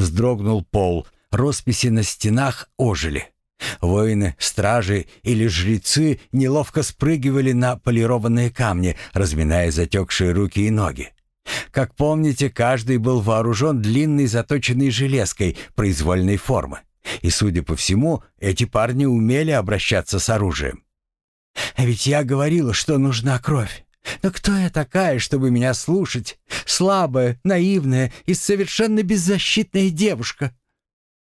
Вздрогнул пол, росписи на стенах ожили. Воины, стражи или жрецы неловко спрыгивали на полированные камни, разминая затекшие руки и ноги. Как помните, каждый был вооружен длинной заточенной железкой произвольной формы. И, судя по всему, эти парни умели обращаться с оружием. «А ведь я говорила, что нужна кровь. Но кто я такая, чтобы меня слушать? Слабая, наивная и совершенно беззащитная девушка».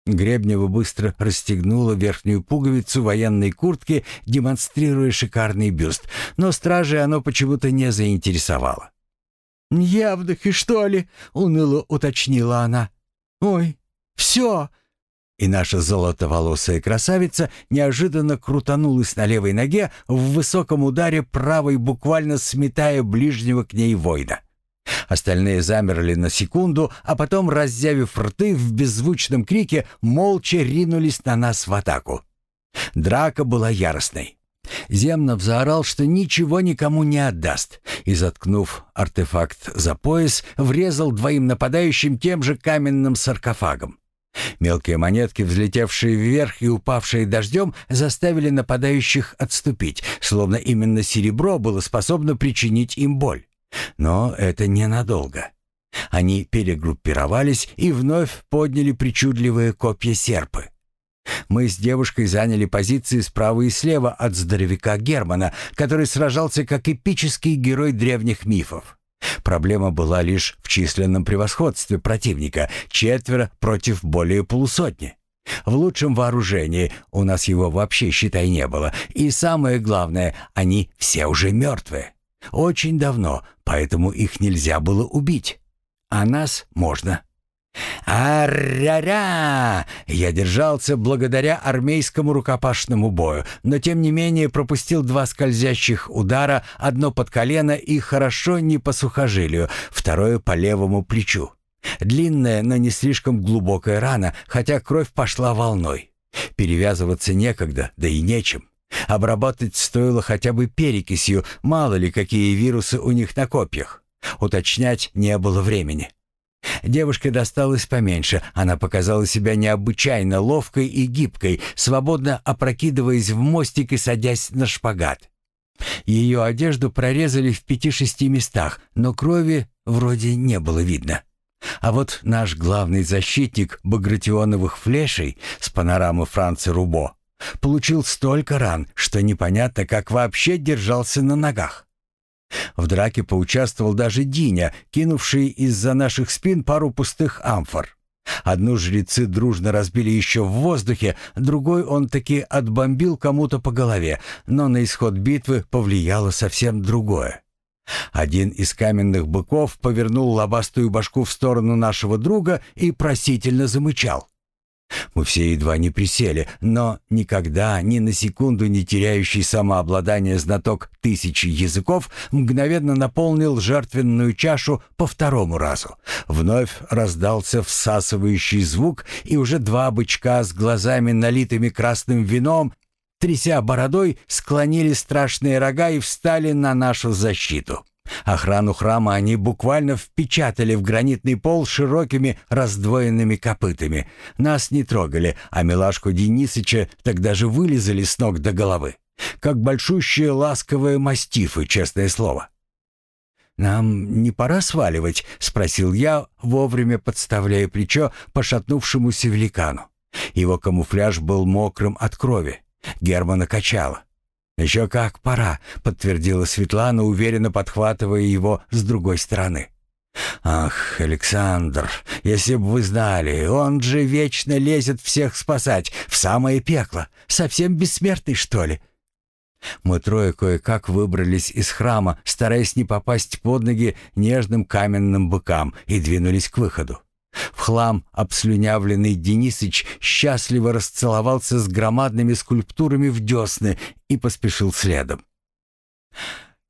Гребнева быстро расстегнула верхнюю пуговицу военной куртки, демонстрируя шикарный бюст, но стражи оно почему-то не заинтересовало. «Явдохи, что ли?» — уныло уточнила она. «Ой, все!» И наша золотоволосая красавица неожиданно крутанулась на левой ноге в высоком ударе правой, буквально сметая ближнего к ней воина. Остальные замерли на секунду, а потом, раззявив рты в беззвучном крике, молча ринулись на нас в атаку. Драка была яростной. Земнов заорал, что ничего никому не отдаст, и, заткнув артефакт за пояс, врезал двоим нападающим тем же каменным саркофагом. Мелкие монетки, взлетевшие вверх и упавшие дождем, заставили нападающих отступить, словно именно серебро было способно причинить им боль. Но это ненадолго. Они перегруппировались и вновь подняли причудливые копья серпы. Мы с девушкой заняли позиции справа и слева от здоровяка Германа, который сражался как эпический герой древних мифов. Проблема была лишь в численном превосходстве противника — четверо против более полусотни. В лучшем вооружении у нас его вообще, считай, не было. И самое главное, они все уже мертвые. Очень давно, поэтому их нельзя было убить. А нас можно. «А-ря-ря!» Я держался благодаря армейскому рукопашному бою, но тем не менее пропустил два скользящих удара, одно под колено и хорошо не по сухожилию, второе по левому плечу. Длинная, но не слишком глубокая рана, хотя кровь пошла волной. Перевязываться некогда, да и нечем. Обработать стоило хотя бы перекисью, мало ли какие вирусы у них на копьях. Уточнять не было времени. Девушке досталось поменьше. Она показала себя необычайно ловкой и гибкой, свободно опрокидываясь в мостик и садясь на шпагат. Ее одежду прорезали в пяти-шести местах, но крови вроде не было видно. А вот наш главный защитник багратионовых флешей с панорамы Франца Рубо получил столько ран, что непонятно, как вообще держался на ногах. В драке поучаствовал даже Диня, кинувший из-за наших спин пару пустых амфор. Одну жрецы дружно разбили еще в воздухе, другой он таки отбомбил кому-то по голове, но на исход битвы повлияло совсем другое. Один из каменных быков повернул лобастую башку в сторону нашего друга и просительно замычал. Мы все едва не присели, но никогда, ни на секунду не теряющий самообладание знаток тысячи языков мгновенно наполнил жертвенную чашу по второму разу. Вновь раздался всасывающий звук, и уже два бычка с глазами, налитыми красным вином, тряся бородой, склонили страшные рога и встали на нашу защиту. Охрану храма они буквально впечатали в гранитный пол широкими раздвоенными копытами. Нас не трогали, а милашку Денисыча тогда же вылезали с ног до головы. Как большущие ласковые мастифы, честное слово. «Нам не пора сваливать?» — спросил я, вовремя подставляя плечо пошатнувшемуся великану. Его камуфляж был мокрым от крови. Германа качало. «Еще как пора», — подтвердила Светлана, уверенно подхватывая его с другой стороны. «Ах, Александр, если бы вы знали, он же вечно лезет всех спасать в самое пекло. Совсем бессмертный, что ли?» Мы трое кое-как выбрались из храма, стараясь не попасть под ноги нежным каменным быкам, и двинулись к выходу. В хлам обслюнявленный Денисыч счастливо расцеловался с громадными скульптурами в десны и поспешил следом.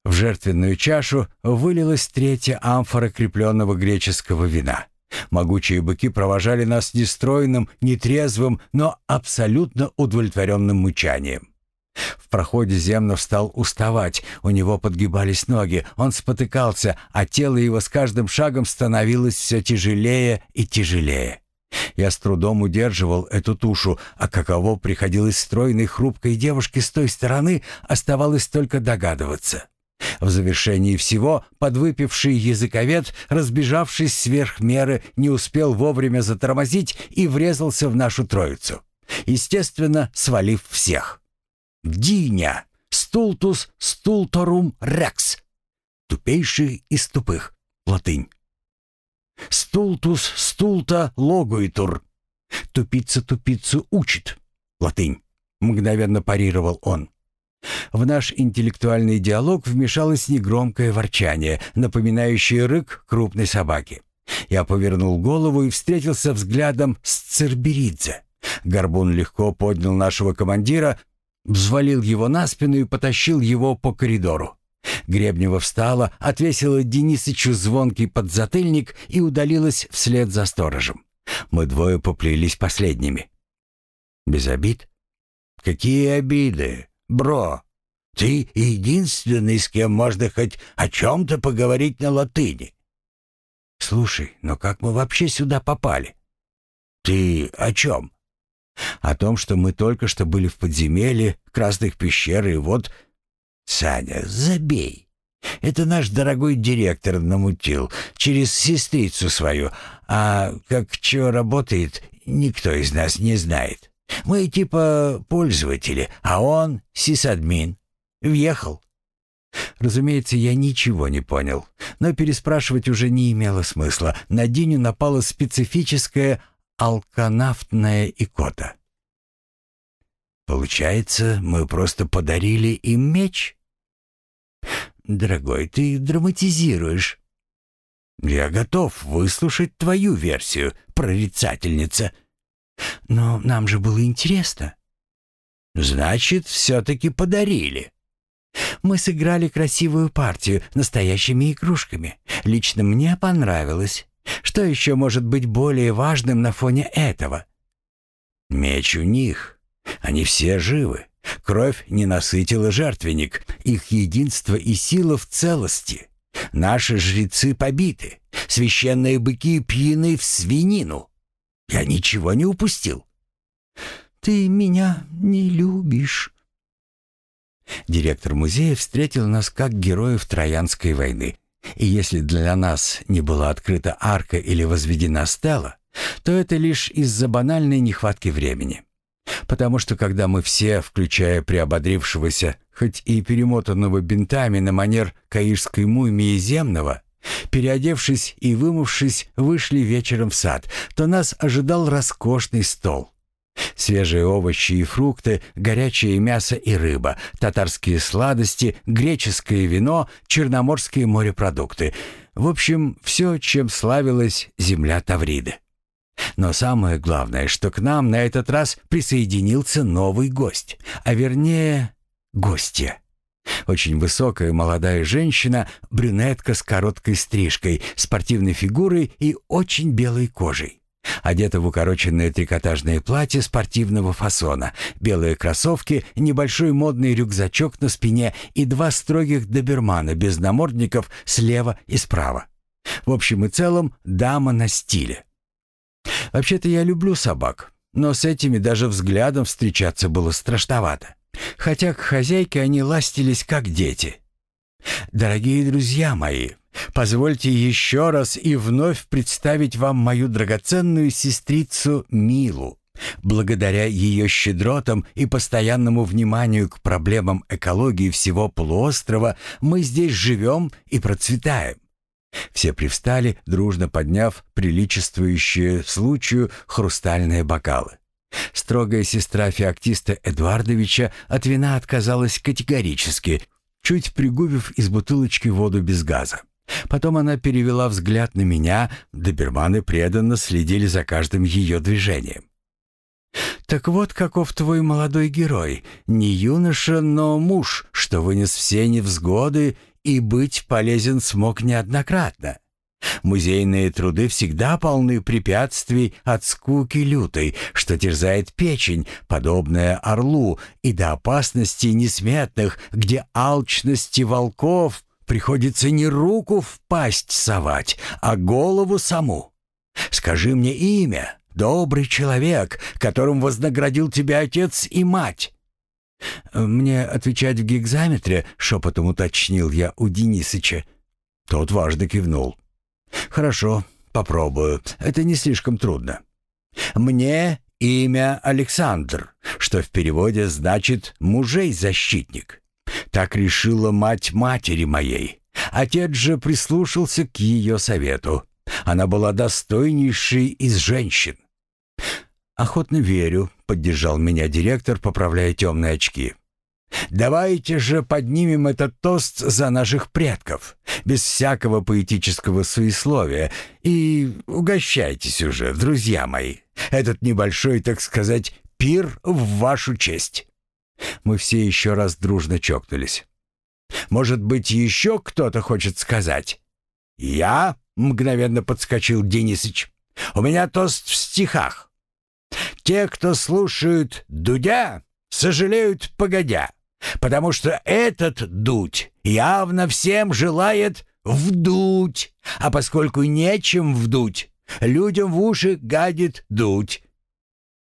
В жертвенную чашу вылилась третья амфора крепленного греческого вина. Могучие быки провожали нас нестройным, нетрезвым, но абсолютно удовлетворенным мычанием. В проходе Земнов стал уставать, у него подгибались ноги, он спотыкался, а тело его с каждым шагом становилось все тяжелее и тяжелее. Я с трудом удерживал эту тушу, а каково приходилось стройной хрупкой девушке с той стороны, оставалось только догадываться. В завершении всего подвыпивший языковед, разбежавшись сверх меры, не успел вовремя затормозить и врезался в нашу троицу. Естественно, свалив всех. «Диня! Стултус стулторум рекс!» Тупейший из тупых. Латынь. «Стултус стулта логуитур!» «Тупица тупицу учит!» Латынь. Мгновенно парировал он. В наш интеллектуальный диалог вмешалось негромкое ворчание, напоминающее рык крупной собаки. Я повернул голову и встретился взглядом с Церберидзе. Горбун легко поднял нашего командира, взвалил его на спину и потащил его по коридору. Гребнева встала, отвесила Денисычу звонкий подзатыльник и удалилась вслед за сторожем. Мы двое поплелись последними. «Без обид?» «Какие обиды? Бро, ты единственный, с кем можно хоть о чем-то поговорить на латыни. Слушай, но как мы вообще сюда попали? Ты о чем? О том, что мы только что были в подземелье, красных пещер, и вот... Саня, забей. Это наш дорогой директор намутил через сестрицу свою, а как что работает, никто из нас не знает. Мы типа пользователи, а он сисадмин. Въехал. Разумеется, я ничего не понял, но переспрашивать уже не имело смысла. На Диню напала специфическая алканавтная икота. Получается, мы просто подарили им меч? Дорогой, ты драматизируешь. Я готов выслушать твою версию, прорицательница. Но нам же было интересно. Значит, все-таки подарили. Мы сыграли красивую партию настоящими игрушками. Лично мне понравилось. Что еще может быть более важным на фоне этого? Меч у них. Они все живы. Кровь не насытила жертвенник. Их единство и сила в целости. Наши жрецы побиты. Священные быки пьяны в свинину. Я ничего не упустил. «Ты меня не любишь», Директор музея встретил нас как героев Троянской войны. И если для нас не была открыта арка или возведена стела, то это лишь из-за банальной нехватки времени. Потому что когда мы все, включая приободрившегося, хоть и перемотанного бинтами на манер каирской мумии земного, переодевшись и вымывшись, вышли вечером в сад, то нас ожидал роскошный стол. Свежие овощи и фрукты, горячее мясо и рыба, татарские сладости, греческое вино, черноморские морепродукты. В общем, все, чем славилась земля Тавриды. Но самое главное, что к нам на этот раз присоединился новый гость, а вернее, гостья. Очень высокая молодая женщина, брюнетка с короткой стрижкой, спортивной фигурой и очень белой кожей. Одета в укороченное трикотажное платье спортивного фасона, белые кроссовки, небольшой модный рюкзачок на спине и два строгих добермана без намордников слева и справа. В общем и целом, дама на стиле. Вообще-то я люблю собак, но с этими даже взглядом встречаться было страшновато. Хотя к хозяйке они ластились как дети. Дорогие друзья мои, Позвольте еще раз и вновь представить вам мою драгоценную сестрицу Милу. Благодаря ее щедротам и постоянному вниманию к проблемам экологии всего полуострова мы здесь живем и процветаем. Все привстали, дружно подняв приличествующие случаю хрустальные бокалы. Строгая сестра феоктиста Эдуардовича от вина отказалась категорически, чуть пригубив из бутылочки воду без газа. Потом она перевела взгляд на меня, доберманы преданно следили за каждым ее движением. «Так вот каков твой молодой герой, не юноша, но муж, что вынес все невзгоды и быть полезен смог неоднократно. Музейные труды всегда полны препятствий от скуки лютой, что терзает печень, подобная орлу, и до опасностей несметных, где алчности волков Приходится не руку в пасть совать, а голову саму. Скажи мне имя, добрый человек, которым вознаградил тебя отец и мать». «Мне отвечать в гигзаметре?» — шепотом уточнил я у Денисыча. Тот важно кивнул. «Хорошо, попробую. Это не слишком трудно. Мне имя Александр, что в переводе значит «мужей-защитник». Так решила мать матери моей. Отец же прислушался к ее совету. Она была достойнейшей из женщин. «Охотно верю», — поддержал меня директор, поправляя темные очки. «Давайте же поднимем этот тост за наших предков, без всякого поэтического суесловия, и угощайтесь уже, друзья мои. Этот небольшой, так сказать, пир в вашу честь». Мы все еще раз дружно чокнулись. «Может быть, еще кто-то хочет сказать?» «Я?» — мгновенно подскочил Денисыч. «У меня тост в стихах. Те, кто слушают Дудя, сожалеют погодя, потому что этот дуть явно всем желает вдуть, а поскольку нечем вдуть, людям в уши гадит дуть».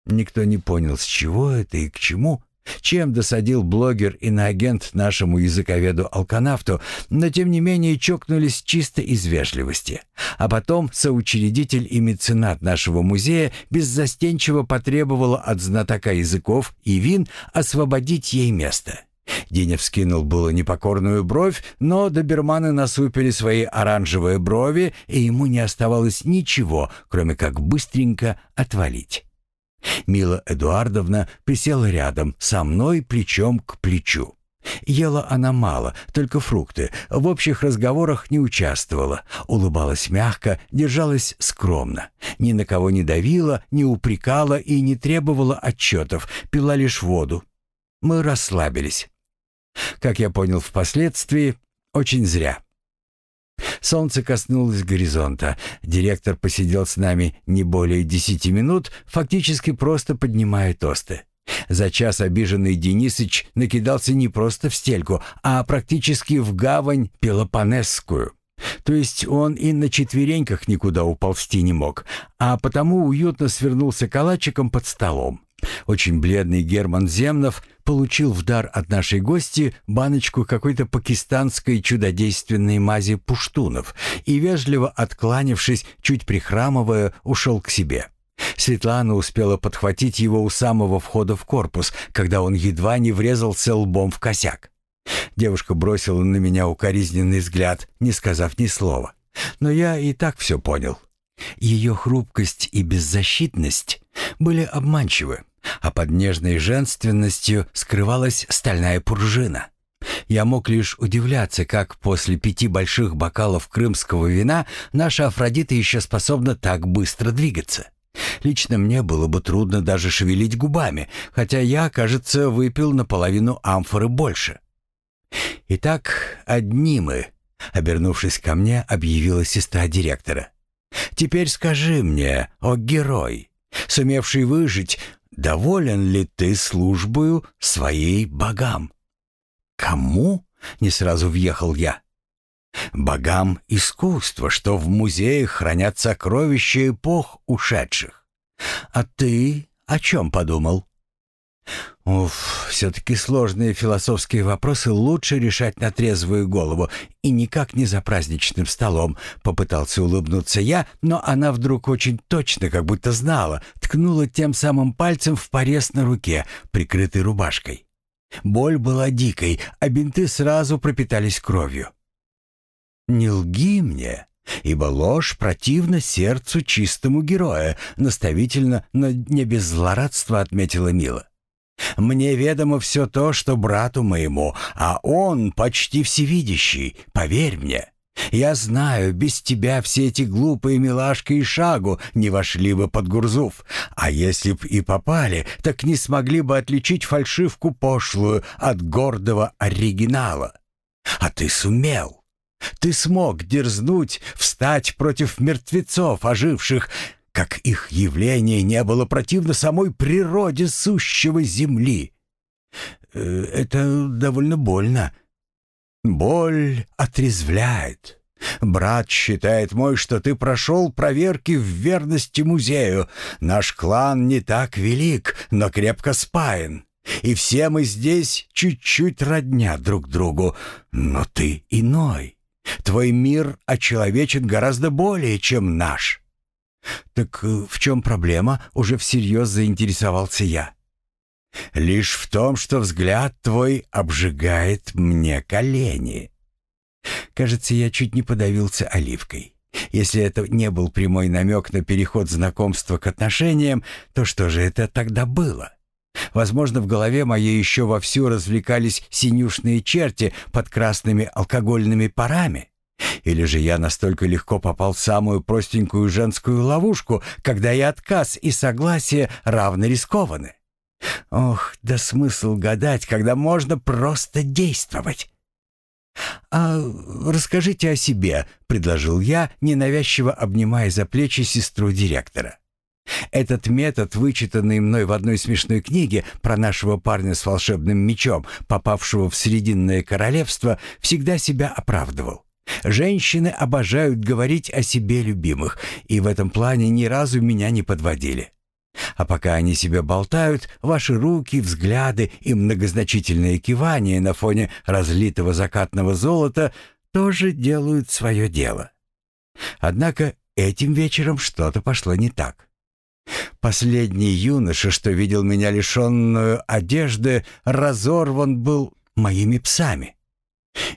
Никто не понял, с чего это и к чему, чем досадил блогер и наагент нашему языковеду-алканавту, но тем не менее чокнулись чисто из вежливости. А потом соучредитель и меценат нашего музея беззастенчиво потребовала от знатока языков и вин освободить ей место. Диня вскинул было непокорную бровь, но доберманы насупили свои оранжевые брови, и ему не оставалось ничего, кроме как быстренько отвалить. Мила Эдуардовна присела рядом, со мной плечом к плечу. Ела она мало, только фрукты, в общих разговорах не участвовала, улыбалась мягко, держалась скромно, ни на кого не давила, не упрекала и не требовала отчетов, пила лишь воду. Мы расслабились. Как я понял впоследствии, очень зря. Солнце коснулось горизонта. Директор посидел с нами не более десяти минут, фактически просто поднимая тосты. За час обиженный Денисыч накидался не просто в стельку, а практически в гавань Пелопонесскую. То есть он и на четвереньках никуда уползти не мог, а потому уютно свернулся калачиком под столом. Очень бледный Герман Земнов получил в дар от нашей гости баночку какой-то пакистанской чудодейственной мази пуштунов и, вежливо откланившись, чуть прихрамывая, ушел к себе. Светлана успела подхватить его у самого входа в корпус, когда он едва не врезался лбом в косяк. Девушка бросила на меня укоризненный взгляд, не сказав ни слова. Но я и так все понял. Ее хрупкость и беззащитность были обманчивы а под нежной женственностью скрывалась стальная пружина. Я мог лишь удивляться, как после пяти больших бокалов крымского вина наша Афродита еще способна так быстро двигаться. Лично мне было бы трудно даже шевелить губами, хотя я, кажется, выпил наполовину амфоры больше. «Итак, одни мы», — обернувшись ко мне, объявила сестра директора. «Теперь скажи мне, о герой, сумевший выжить, доволен ли ты службою своей богам?» «Кому?» — не сразу въехал я. «Богам искусства, что в музеях хранят сокровища эпох ушедших. А ты о чем подумал?» Уф, все-таки сложные философские вопросы лучше решать на трезвую голову и никак не за праздничным столом. Попытался улыбнуться я, но она вдруг очень точно, как будто знала, ткнула тем самым пальцем в порез на руке, прикрытый рубашкой. Боль была дикой, а бинты сразу пропитались кровью. «Не лги мне», ибо ложь противна сердцу чистому героя», наставительно, но не без злорадства отметила Мила. Мне ведомо все то, что брату моему, а он почти всевидящий, поверь мне. Я знаю, без тебя все эти глупые милашки и шагу не вошли бы под Гурзуф, а если б и попали, так не смогли бы отличить фальшивку пошлую от гордого оригинала. А ты сумел. Ты смог дерзнуть, встать против мертвецов оживших, как их явление не было противно самой природе сущего земли. Э, это довольно больно. Боль отрезвляет. Брат считает мой, что ты прошел проверки в верности музею. Наш клан не так велик, но крепко спаян. И все мы здесь чуть-чуть родня друг другу. Но ты иной. Твой мир очеловечен гораздо более, чем наш. Так э, в чем проблема? Уже всерьез заинтересовался я. Лишь в том, что взгляд твой обжигает мне колени. Кажется, я чуть не подавился оливкой. Если это не был прямой намек на переход знакомства к отношениям, то что же это тогда было? Возможно, в голове моей еще вовсю развлекались синюшные черти под красными алкогольными парами. Или же я настолько легко попал в самую простенькую женскую ловушку, когда и отказ, и согласие равно рискованы. Ох, да смысл гадать, когда можно просто действовать. «А расскажите о себе», — предложил я, ненавязчиво обнимая за плечи сестру директора. Этот метод, вычитанный мной в одной смешной книге про нашего парня с волшебным мечом, попавшего в Срединное королевство, всегда себя оправдывал. Женщины обожают говорить о себе любимых, и в этом плане ни разу меня не подводили. А пока они себя болтают, ваши руки, взгляды и многозначительные кивания на фоне разлитого закатного золота тоже делают свое дело. Однако этим вечером что-то пошло не так. Последний юноша, что видел меня лишенную одежды, разорван был моими псами.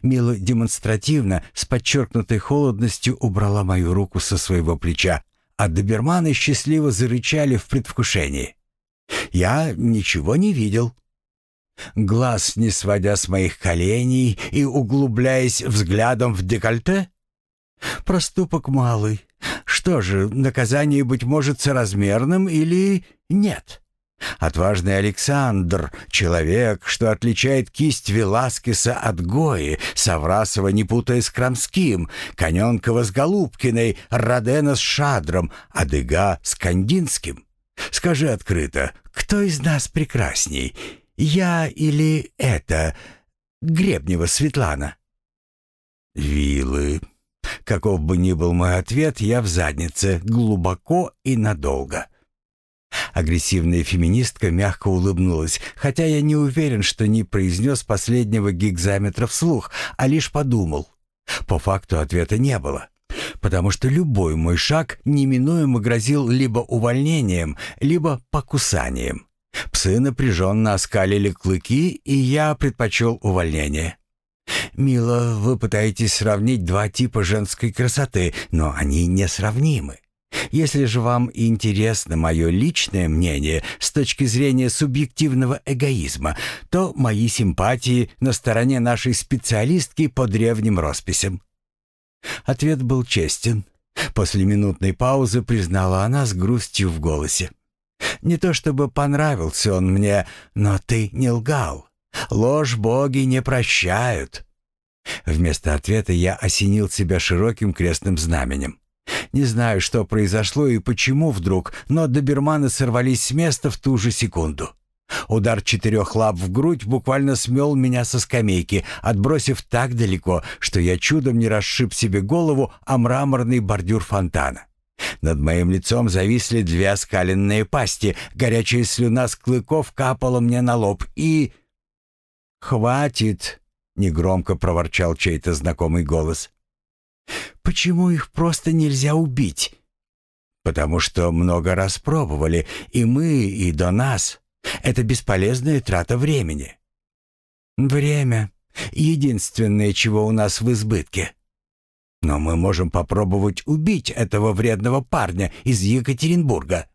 Мила демонстративно, с подчеркнутой холодностью убрала мою руку со своего плеча, а доберманы счастливо зарычали в предвкушении. Я ничего не видел. Глаз не сводя с моих коленей и углубляясь взглядом в декольте? Проступок малый. Что же, наказание, быть может, соразмерным или нет? Отважный Александр, человек, что отличает кисть Веласкеса от Гои, Саврасова не путая с Крамским, Коненкова с Голубкиной, Родена с Шадром, Адыга с Кандинским. Скажи открыто, кто из нас прекрасней, я или это, Гребнева Светлана? Вилы. Каков бы ни был мой ответ, я в заднице, глубоко и надолго. Агрессивная феминистка мягко улыбнулась, хотя я не уверен, что не произнес последнего гигзаметра вслух, а лишь подумал. По факту ответа не было, потому что любой мой шаг неминуемо грозил либо увольнением, либо покусанием. Псы напряженно оскалили клыки, и я предпочел увольнение. «Мило, вы пытаетесь сравнить два типа женской красоты, но они несравнимы. Если же вам интересно мое личное мнение с точки зрения субъективного эгоизма, то мои симпатии на стороне нашей специалистки по древним росписям». Ответ был честен. После минутной паузы признала она с грустью в голосе. «Не то чтобы понравился он мне, но ты не лгал. Ложь боги не прощают». Вместо ответа я осенил себя широким крестным знаменем. Не знаю, что произошло и почему вдруг, но доберманы сорвались с места в ту же секунду. Удар четырех лап в грудь буквально смел меня со скамейки, отбросив так далеко, что я чудом не расшиб себе голову о мраморный бордюр фонтана. Над моим лицом зависли две оскаленные пасти, горячая слюна с клыков капала мне на лоб и... «Хватит!» — негромко проворчал чей-то знакомый голос. Почему их просто нельзя убить? Потому что много раз пробовали, и мы, и до нас. Это бесполезная трата времени. Время — единственное, чего у нас в избытке. Но мы можем попробовать убить этого вредного парня из Екатеринбурга.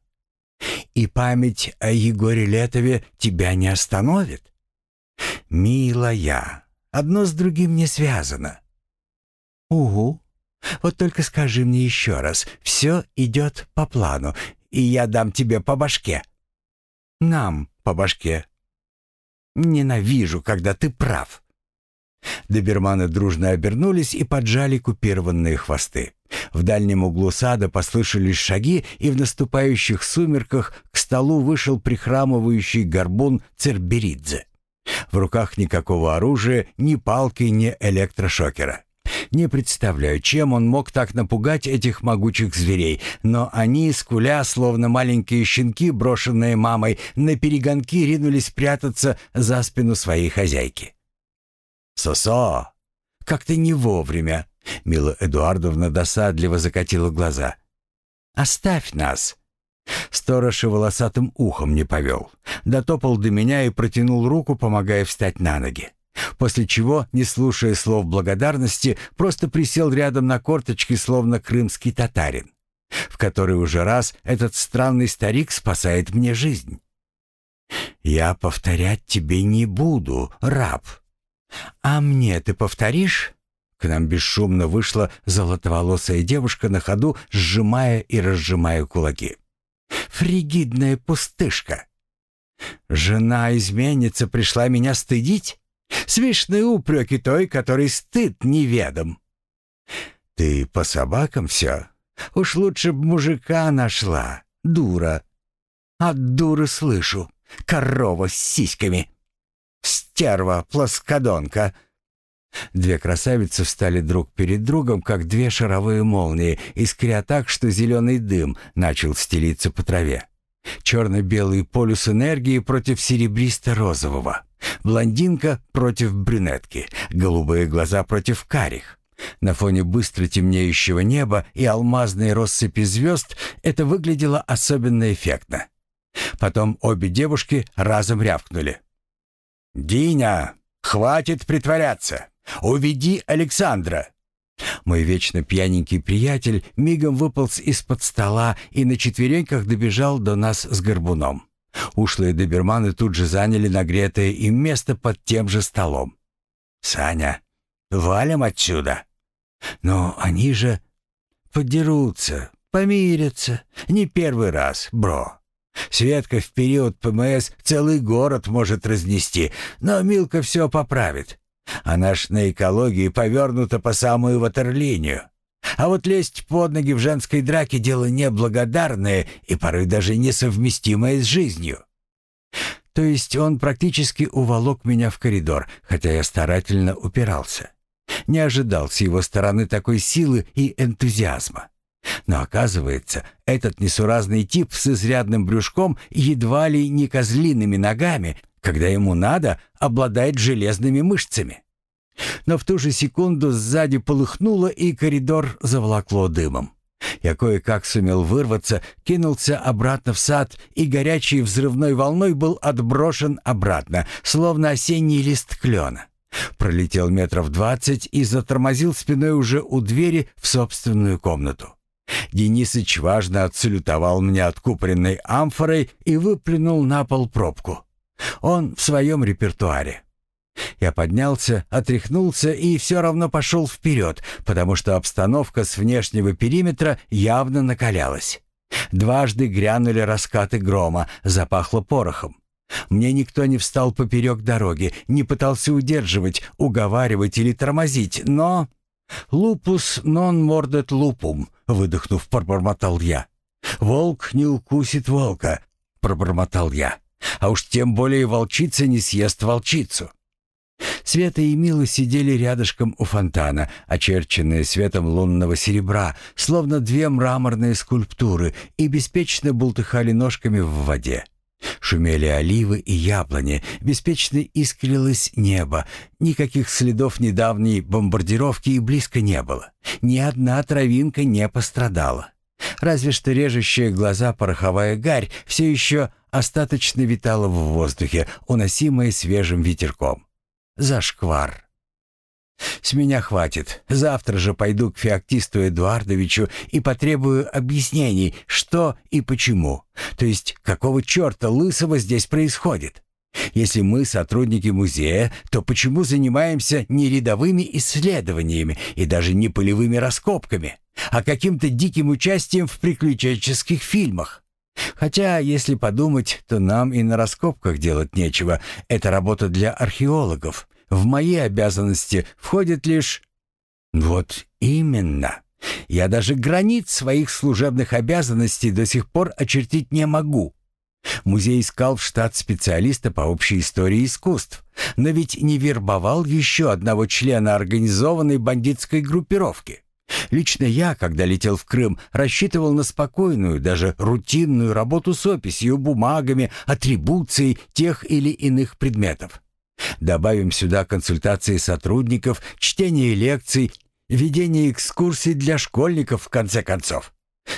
И память о Егоре Летове тебя не остановит. Милая, одно с другим не связано. Угу. Вот только скажи мне еще раз, все идет по плану, и я дам тебе по башке. Нам по башке. Ненавижу, когда ты прав. Доберманы дружно обернулись и поджали купированные хвосты. В дальнем углу сада послышались шаги, и в наступающих сумерках к столу вышел прихрамывающий горбун Церберидзе. В руках никакого оружия, ни палки, ни электрошокера. Не представляю, чем он мог так напугать этих могучих зверей, но они, скуля, словно маленькие щенки, брошенные мамой, на перегонки ринулись прятаться за спину своей хозяйки. «Сосо! Как ты не вовремя!» Мила Эдуардовна досадливо закатила глаза. «Оставь нас!» Сторож и волосатым ухом не повел. Дотопал до меня и протянул руку, помогая встать на ноги. После чего, не слушая слов благодарности, просто присел рядом на корточки, словно крымский татарин, в который уже раз этот странный старик спасает мне жизнь. «Я повторять тебе не буду, раб. А мне ты повторишь?» К нам бесшумно вышла золотоволосая девушка на ходу, сжимая и разжимая кулаки. «Фригидная пустышка! Жена-изменница пришла меня стыдить? Свишные упреки той, которой стыд неведом. Ты по собакам все? Уж лучше б мужика нашла, дура. От дуры слышу. Корова с сиськами. Стерва, плоскодонка. Две красавицы встали друг перед другом, как две шаровые молнии, искря так, что зеленый дым начал стелиться по траве. Черно-белый полюс энергии против серебристо-розового. Блондинка против брюнетки, голубые глаза против карих. На фоне быстро темнеющего неба и алмазной россыпи звезд это выглядело особенно эффектно. Потом обе девушки разом рявкнули. «Диня, хватит притворяться! Уведи Александра!» Мой вечно пьяненький приятель мигом выполз из-под стола и на четвереньках добежал до нас с горбуном. Ушлые доберманы тут же заняли нагретое им место под тем же столом. «Саня, валим отсюда!» «Но они же подерутся, помирятся. Не первый раз, бро. Светка в период ПМС целый город может разнести, но Милка все поправит. Она ж на экологии повернута по самую ватерлинию. А вот лезть под ноги в женской драке — дело неблагодарное и порой даже несовместимое с жизнью. То есть он практически уволок меня в коридор, хотя я старательно упирался. Не ожидал с его стороны такой силы и энтузиазма. Но оказывается, этот несуразный тип с изрядным брюшком едва ли не козлиными ногами, когда ему надо, обладает железными мышцами. Но в ту же секунду сзади полыхнуло, и коридор заволокло дымом. Я кое-как сумел вырваться, кинулся обратно в сад, и горячей взрывной волной был отброшен обратно, словно осенний лист клена. Пролетел метров двадцать и затормозил спиной уже у двери в собственную комнату. Денисыч важно отсалютовал мне откупоренной амфорой и выплюнул на пол пробку. Он в своем репертуаре. Я поднялся, отряхнулся и все равно пошел вперед, потому что обстановка с внешнего периметра явно накалялась. Дважды грянули раскаты грома, запахло порохом. Мне никто не встал поперек дороги, не пытался удерживать, уговаривать или тормозить, но... «Лупус нон мордет лупум», — выдохнув, пробормотал я. «Волк не укусит волка», — пробормотал я. «А уж тем более волчица не съест волчицу». Света и Мила сидели рядышком у фонтана, очерченные светом лунного серебра, словно две мраморные скульптуры, и беспечно бултыхали ножками в воде. Шумели оливы и яблони, беспечно искрилось небо. Никаких следов недавней бомбардировки и близко не было. Ни одна травинка не пострадала. Разве что режущая глаза пороховая гарь все еще остаточно витала в воздухе, уносимая свежим ветерком. Зашквар. С меня хватит. Завтра же пойду к феоктисту Эдуардовичу и потребую объяснений, что и почему. То есть, какого черта лысого здесь происходит? Если мы сотрудники музея, то почему занимаемся не рядовыми исследованиями и даже не полевыми раскопками, а каким-то диким участием в приключенческих фильмах? Хотя, если подумать, то нам и на раскопках делать нечего. Это работа для археологов. В мои обязанности входит лишь... Вот именно. Я даже границ своих служебных обязанностей до сих пор очертить не могу. Музей искал в штат специалиста по общей истории искусств, но ведь не вербовал еще одного члена организованной бандитской группировки. Лично я, когда летел в Крым, рассчитывал на спокойную, даже рутинную работу с описью, бумагами, атрибуцией тех или иных предметов. Добавим сюда консультации сотрудников, чтение лекций, ведение экскурсий для школьников, в конце концов.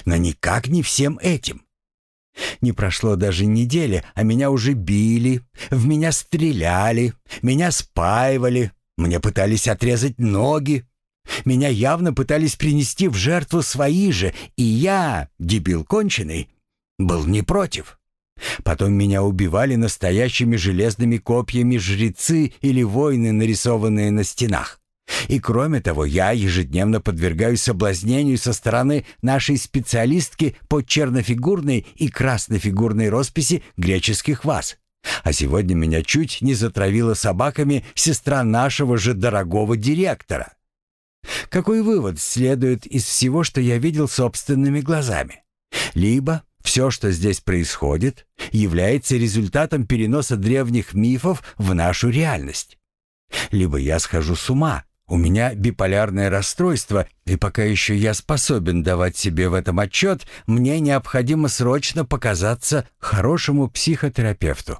Но никак не всем этим. Не прошло даже недели, а меня уже били, в меня стреляли, меня спаивали, мне пытались отрезать ноги. Меня явно пытались принести в жертву свои же, и я, дебил конченый, был не против. Потом меня убивали настоящими железными копьями жрецы или воины, нарисованные на стенах. И кроме того, я ежедневно подвергаюсь соблазнению со стороны нашей специалистки по чернофигурной и краснофигурной росписи греческих ваз. А сегодня меня чуть не затравила собаками сестра нашего же дорогого директора. Какой вывод следует из всего, что я видел собственными глазами? Либо все, что здесь происходит, является результатом переноса древних мифов в нашу реальность. Либо я схожу с ума, у меня биполярное расстройство, и пока еще я способен давать себе в этом отчет, мне необходимо срочно показаться хорошему психотерапевту.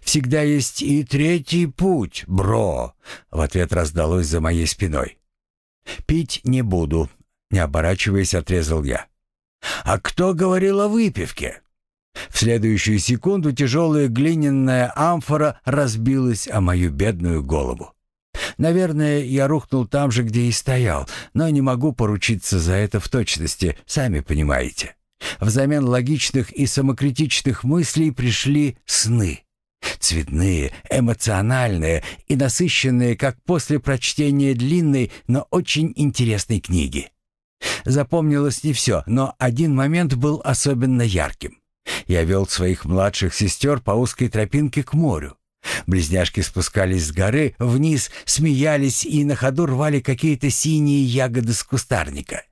«Всегда есть и третий путь, бро», — в ответ раздалось за моей спиной. «Пить не буду», — не оборачиваясь, отрезал я. «А кто говорил о выпивке?» В следующую секунду тяжелая глиняная амфора разбилась о мою бедную голову. Наверное, я рухнул там же, где и стоял, но не могу поручиться за это в точности, сами понимаете. Взамен логичных и самокритичных мыслей пришли сны. Цветные, эмоциональные и насыщенные, как после прочтения длинной, но очень интересной книги. Запомнилось не все, но один момент был особенно ярким. Я вел своих младших сестер по узкой тропинке к морю. Близняшки спускались с горы вниз, смеялись и на ходу рвали какие-то синие ягоды с кустарника.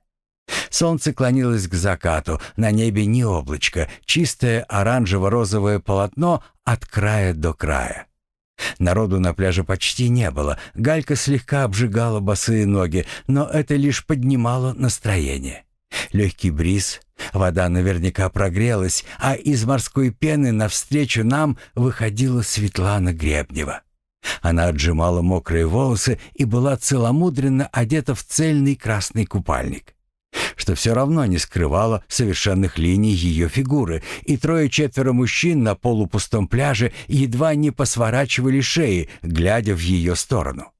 Солнце клонилось к закату, на небе ни облачко, чистое оранжево-розовое полотно от края до края. Народу на пляже почти не было, галька слегка обжигала босые ноги, но это лишь поднимало настроение. Легкий бриз, вода наверняка прогрелась, а из морской пены навстречу нам выходила Светлана Гребнева. Она отжимала мокрые волосы и была целомудренно одета в цельный красный купальник что все равно не скрывало совершенных линий ее фигуры, и трое-четверо мужчин на полупустом пляже едва не посворачивали шеи, глядя в ее сторону.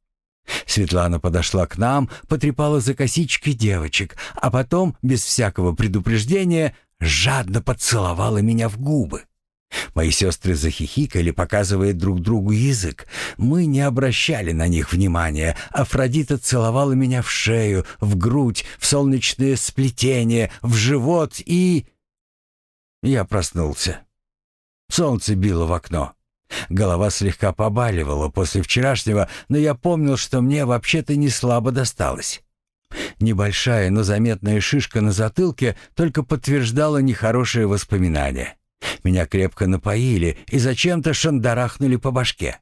Светлана подошла к нам, потрепала за косички девочек, а потом, без всякого предупреждения, жадно поцеловала меня в губы. Мои сестры захихикали, показывая друг другу язык. Мы не обращали на них внимания. Афродита целовала меня в шею, в грудь, в солнечное сплетение, в живот и... Я проснулся. Солнце било в окно. Голова слегка побаливала после вчерашнего, но я помнил, что мне вообще-то не слабо досталось. Небольшая, но заметная шишка на затылке только подтверждала нехорошие воспоминания. Меня крепко напоили и зачем-то шандарахнули по башке.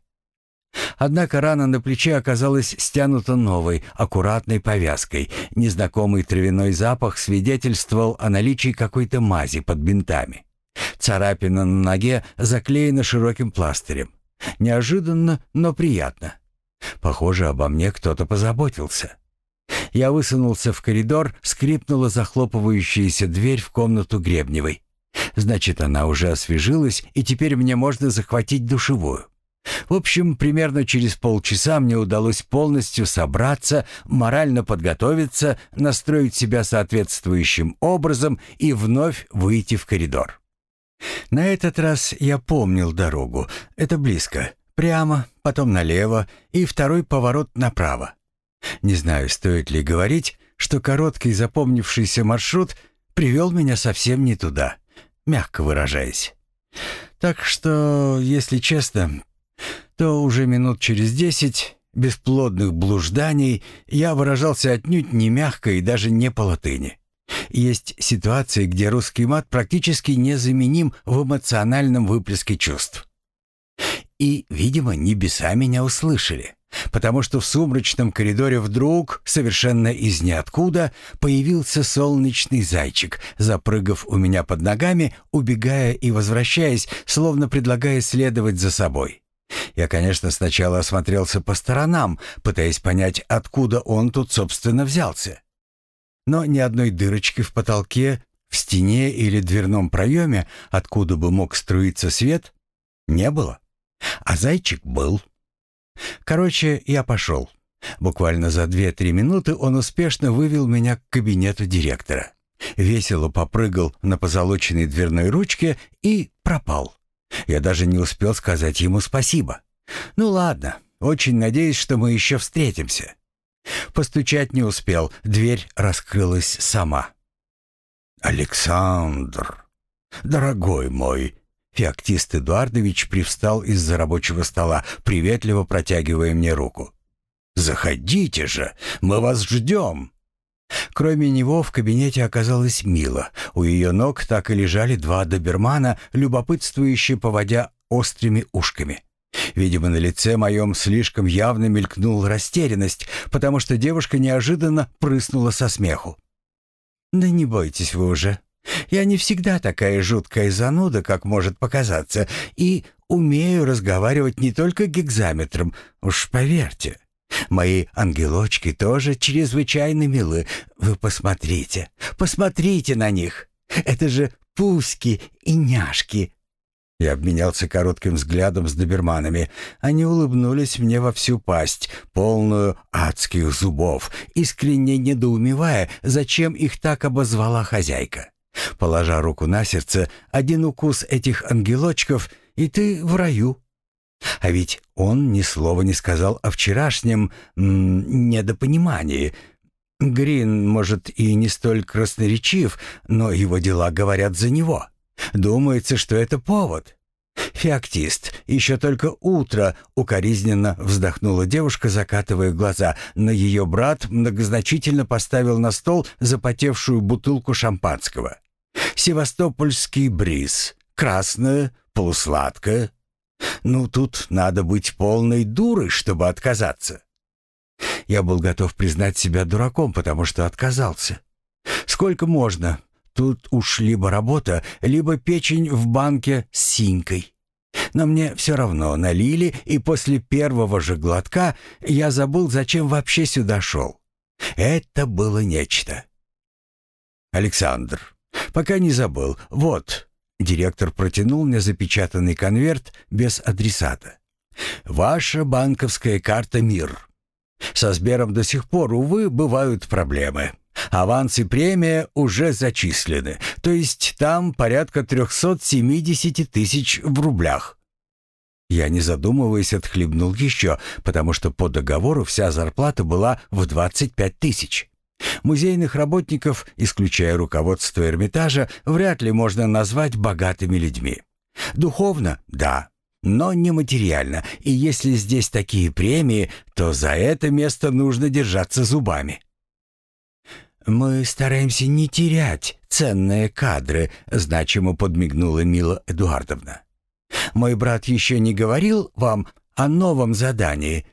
Однако рана на плече оказалась стянута новой, аккуратной повязкой. Незнакомый травяной запах свидетельствовал о наличии какой-то мази под бинтами. Царапина на ноге заклеена широким пластырем. Неожиданно, но приятно. Похоже, обо мне кто-то позаботился. Я высунулся в коридор, скрипнула захлопывающаяся дверь в комнату Гребневой. Значит, она уже освежилась, и теперь мне можно захватить душевую. В общем, примерно через полчаса мне удалось полностью собраться, морально подготовиться, настроить себя соответствующим образом и вновь выйти в коридор. На этот раз я помнил дорогу. Это близко. Прямо, потом налево и второй поворот направо. Не знаю, стоит ли говорить, что короткий запомнившийся маршрут привел меня совсем не туда мягко выражаясь. Так что, если честно, то уже минут через десять бесплодных блужданий я выражался отнюдь не мягко и даже не по латыни. Есть ситуации, где русский мат практически незаменим в эмоциональном выплеске чувств. И, видимо, небеса меня услышали, потому что в сумрачном коридоре вдруг, совершенно из ниоткуда, появился солнечный зайчик, запрыгав у меня под ногами, убегая и возвращаясь, словно предлагая следовать за собой. Я, конечно, сначала осмотрелся по сторонам, пытаясь понять, откуда он тут, собственно, взялся. Но ни одной дырочки в потолке, в стене или дверном проеме, откуда бы мог струиться свет, не было. А зайчик был. Короче, я пошел. Буквально за две-три минуты он успешно вывел меня к кабинету директора. Весело попрыгал на позолоченной дверной ручке и пропал. Я даже не успел сказать ему спасибо. Ну ладно, очень надеюсь, что мы еще встретимся. Постучать не успел, дверь раскрылась сама. «Александр, дорогой мой!» Феоктист Эдуардович привстал из-за рабочего стола, приветливо протягивая мне руку. «Заходите же, мы вас ждем!» Кроме него в кабинете оказалось мило. У ее ног так и лежали два добермана, любопытствующие, поводя острыми ушками. Видимо, на лице моем слишком явно мелькнула растерянность, потому что девушка неожиданно прыснула со смеху. «Да не бойтесь вы уже. Я не всегда такая жуткая зануда, как может показаться, и умею разговаривать не только гигзаметром, уж поверьте. Мои ангелочки тоже чрезвычайно милы. Вы посмотрите, посмотрите на них. Это же пуски и няшки. Я обменялся коротким взглядом с доберманами. Они улыбнулись мне во всю пасть, полную адских зубов, искренне недоумевая, зачем их так обозвала хозяйка. Положа руку на сердце, один укус этих ангелочков, и ты в раю. А ведь он ни слова не сказал о вчерашнем м, недопонимании. Грин, может, и не столь красноречив, но его дела говорят за него. Думается, что это повод. «Феоктист, еще только утро», — укоризненно вздохнула девушка, закатывая глаза, но ее брат многозначительно поставил на стол запотевшую бутылку шампанского. «Севастопольский бриз. Красное, полусладкое, ну, тут надо быть полной дурой, чтобы отказаться. Я был готов признать себя дураком, потому что отказался. Сколько можно? Тут уж либо работа, либо печень в банке с синькой. Но мне все равно налили, и после первого же глотка я забыл, зачем вообще сюда шел. Это было нечто. «Александр, пока не забыл. Вот, Директор протянул мне запечатанный конверт без адресата. «Ваша банковская карта МИР. Со Сбером до сих пор, увы, бывают проблемы. Аванс и премия уже зачислены, то есть там порядка 370 тысяч в рублях». Я, не задумываясь, отхлебнул еще, потому что по договору вся зарплата была в 25 тысяч. Музейных работников, исключая руководство Эрмитажа, вряд ли можно назвать богатыми людьми. Духовно – да, но не материально, и если здесь такие премии, то за это место нужно держаться зубами. «Мы стараемся не терять ценные кадры», — значимо подмигнула Мила Эдуардовна. «Мой брат еще не говорил вам о новом задании»,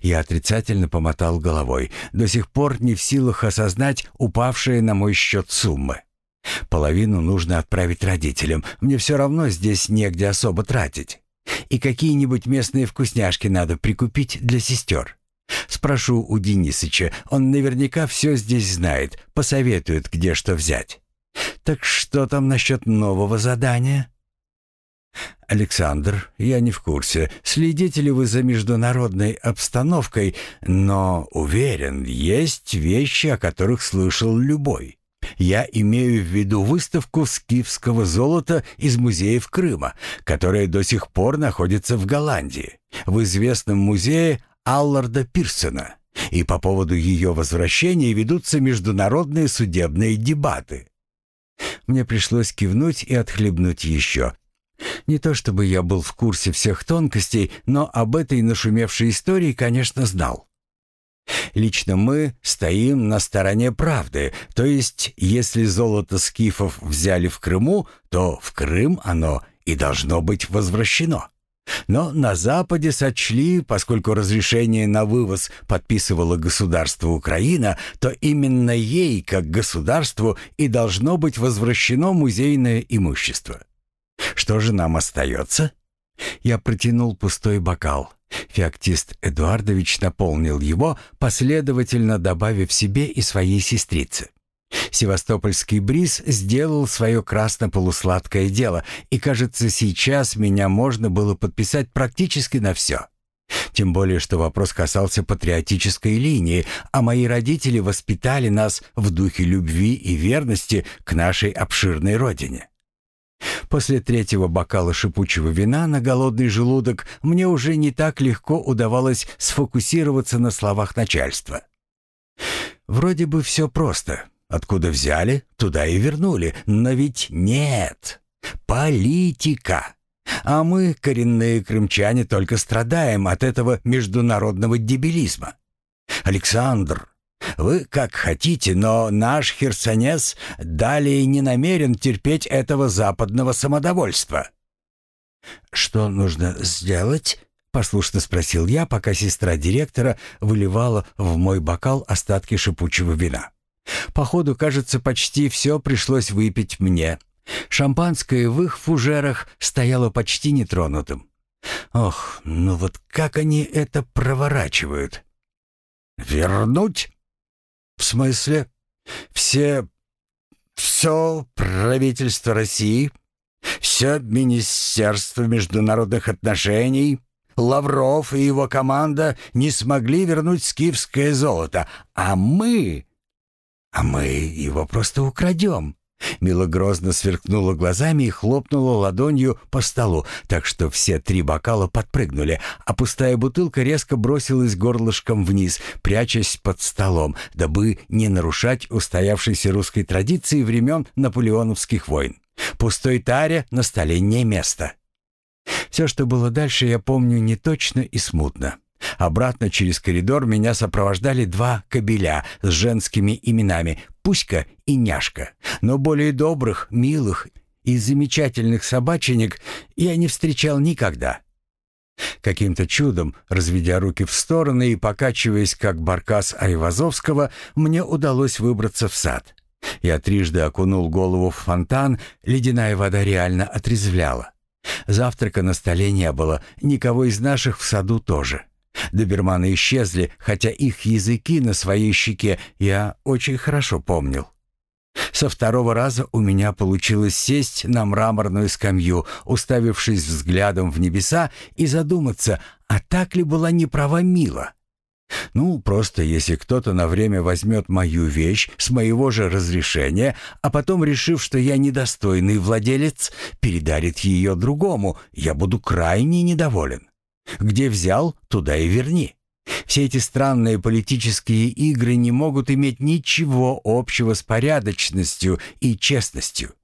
я отрицательно помотал головой, до сих пор не в силах осознать упавшие на мой счет суммы. Половину нужно отправить родителям, мне все равно здесь негде особо тратить. И какие-нибудь местные вкусняшки надо прикупить для сестер. Спрошу у Денисыча, он наверняка все здесь знает, посоветует, где что взять. Так что там насчет нового задания?» «Александр, я не в курсе, следите ли вы за международной обстановкой, но, уверен, есть вещи, о которых слышал любой. Я имею в виду выставку скифского золота из музеев Крыма, которая до сих пор находится в Голландии, в известном музее Алларда Пирсона. И по поводу ее возвращения ведутся международные судебные дебаты». Мне пришлось кивнуть и отхлебнуть еще, не то чтобы я был в курсе всех тонкостей, но об этой нашумевшей истории, конечно, знал. Лично мы стоим на стороне правды, то есть если золото скифов взяли в Крыму, то в Крым оно и должно быть возвращено. Но на Западе сочли, поскольку разрешение на вывоз подписывало государство Украина, то именно ей, как государству, и должно быть возвращено музейное имущество. Что же нам остается? Я протянул пустой бокал. Феоктист Эдуардович наполнил его, последовательно добавив себе и своей сестрице. Севастопольский бриз сделал свое красно-полусладкое дело, и, кажется, сейчас меня можно было подписать практически на все. Тем более, что вопрос касался патриотической линии, а мои родители воспитали нас в духе любви и верности к нашей обширной родине. После третьего бокала шипучего вина на голодный желудок мне уже не так легко удавалось сфокусироваться на словах начальства. Вроде бы все просто. Откуда взяли, туда и вернули. Но ведь нет. Политика. А мы, коренные крымчане, только страдаем от этого международного дебилизма. Александр, вы как хотите, но наш херсонес далее не намерен терпеть этого западного самодовольства. Что нужно сделать? Послушно спросил я, пока сестра директора выливала в мой бокал остатки шипучего вина. Походу, кажется, почти все пришлось выпить мне. Шампанское в их фужерах стояло почти нетронутым. Ох, ну вот как они это проворачивают? «Вернуть?» «В смысле? Все... все правительство России, все Министерство международных отношений, Лавров и его команда не смогли вернуть скифское золото, а мы... а мы его просто украдем». Мила грозно сверкнула глазами и хлопнула ладонью по столу, так что все три бокала подпрыгнули, а пустая бутылка резко бросилась горлышком вниз, прячась под столом, дабы не нарушать устоявшейся русской традиции времен наполеоновских войн. Пустой таре на столе не место. Все, что было дальше, я помню неточно и смутно. Обратно через коридор меня сопровождали два кобеля с женскими именами Пуська и Няшка. Но более добрых, милых и замечательных собаченек я не встречал никогда. Каким-то чудом, разведя руки в стороны и покачиваясь, как баркас Айвазовского, мне удалось выбраться в сад. Я трижды окунул голову в фонтан, ледяная вода реально отрезвляла. Завтрака на столе не было, никого из наших в саду тоже. Доберманы исчезли, хотя их языки на своей щеке я очень хорошо помнил. Со второго раза у меня получилось сесть на мраморную скамью, уставившись взглядом в небеса и задуматься, а так ли была неправа Мила? Ну, просто если кто-то на время возьмет мою вещь с моего же разрешения, а потом, решив, что я недостойный владелец, передарит ее другому, я буду крайне недоволен. Где взял, туда и верни. Все эти странные политические игры не могут иметь ничего общего с порядочностью и честностью.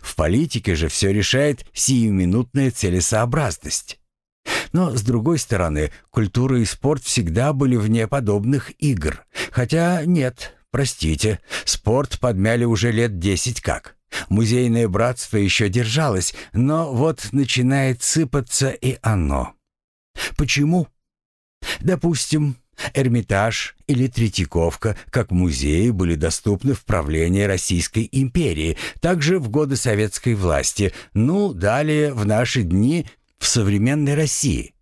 В политике же все решает сиюминутная целесообразность. Но, с другой стороны, культура и спорт всегда были вне подобных игр. Хотя нет, простите, спорт подмяли уже лет десять как. Музейное братство еще держалось, но вот начинает сыпаться и оно. Почему? Допустим, Эрмитаж или Третьяковка как музеи были доступны в правлении Российской империи, также в годы советской власти, ну, далее в наши дни в современной России.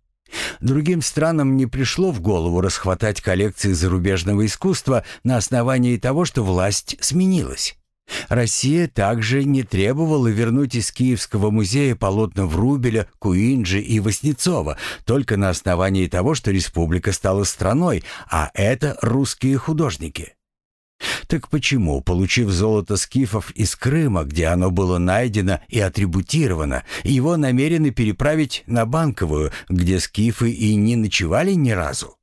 Другим странам не пришло в голову расхватать коллекции зарубежного искусства на основании того, что власть сменилась. Россия также не требовала вернуть из Киевского музея полотна Врубеля, Куинджи и Васнецова только на основании того, что республика стала страной, а это русские художники. Так почему, получив золото скифов из Крыма, где оно было найдено и атрибутировано, его намерены переправить на Банковую, где скифы и не ночевали ни разу?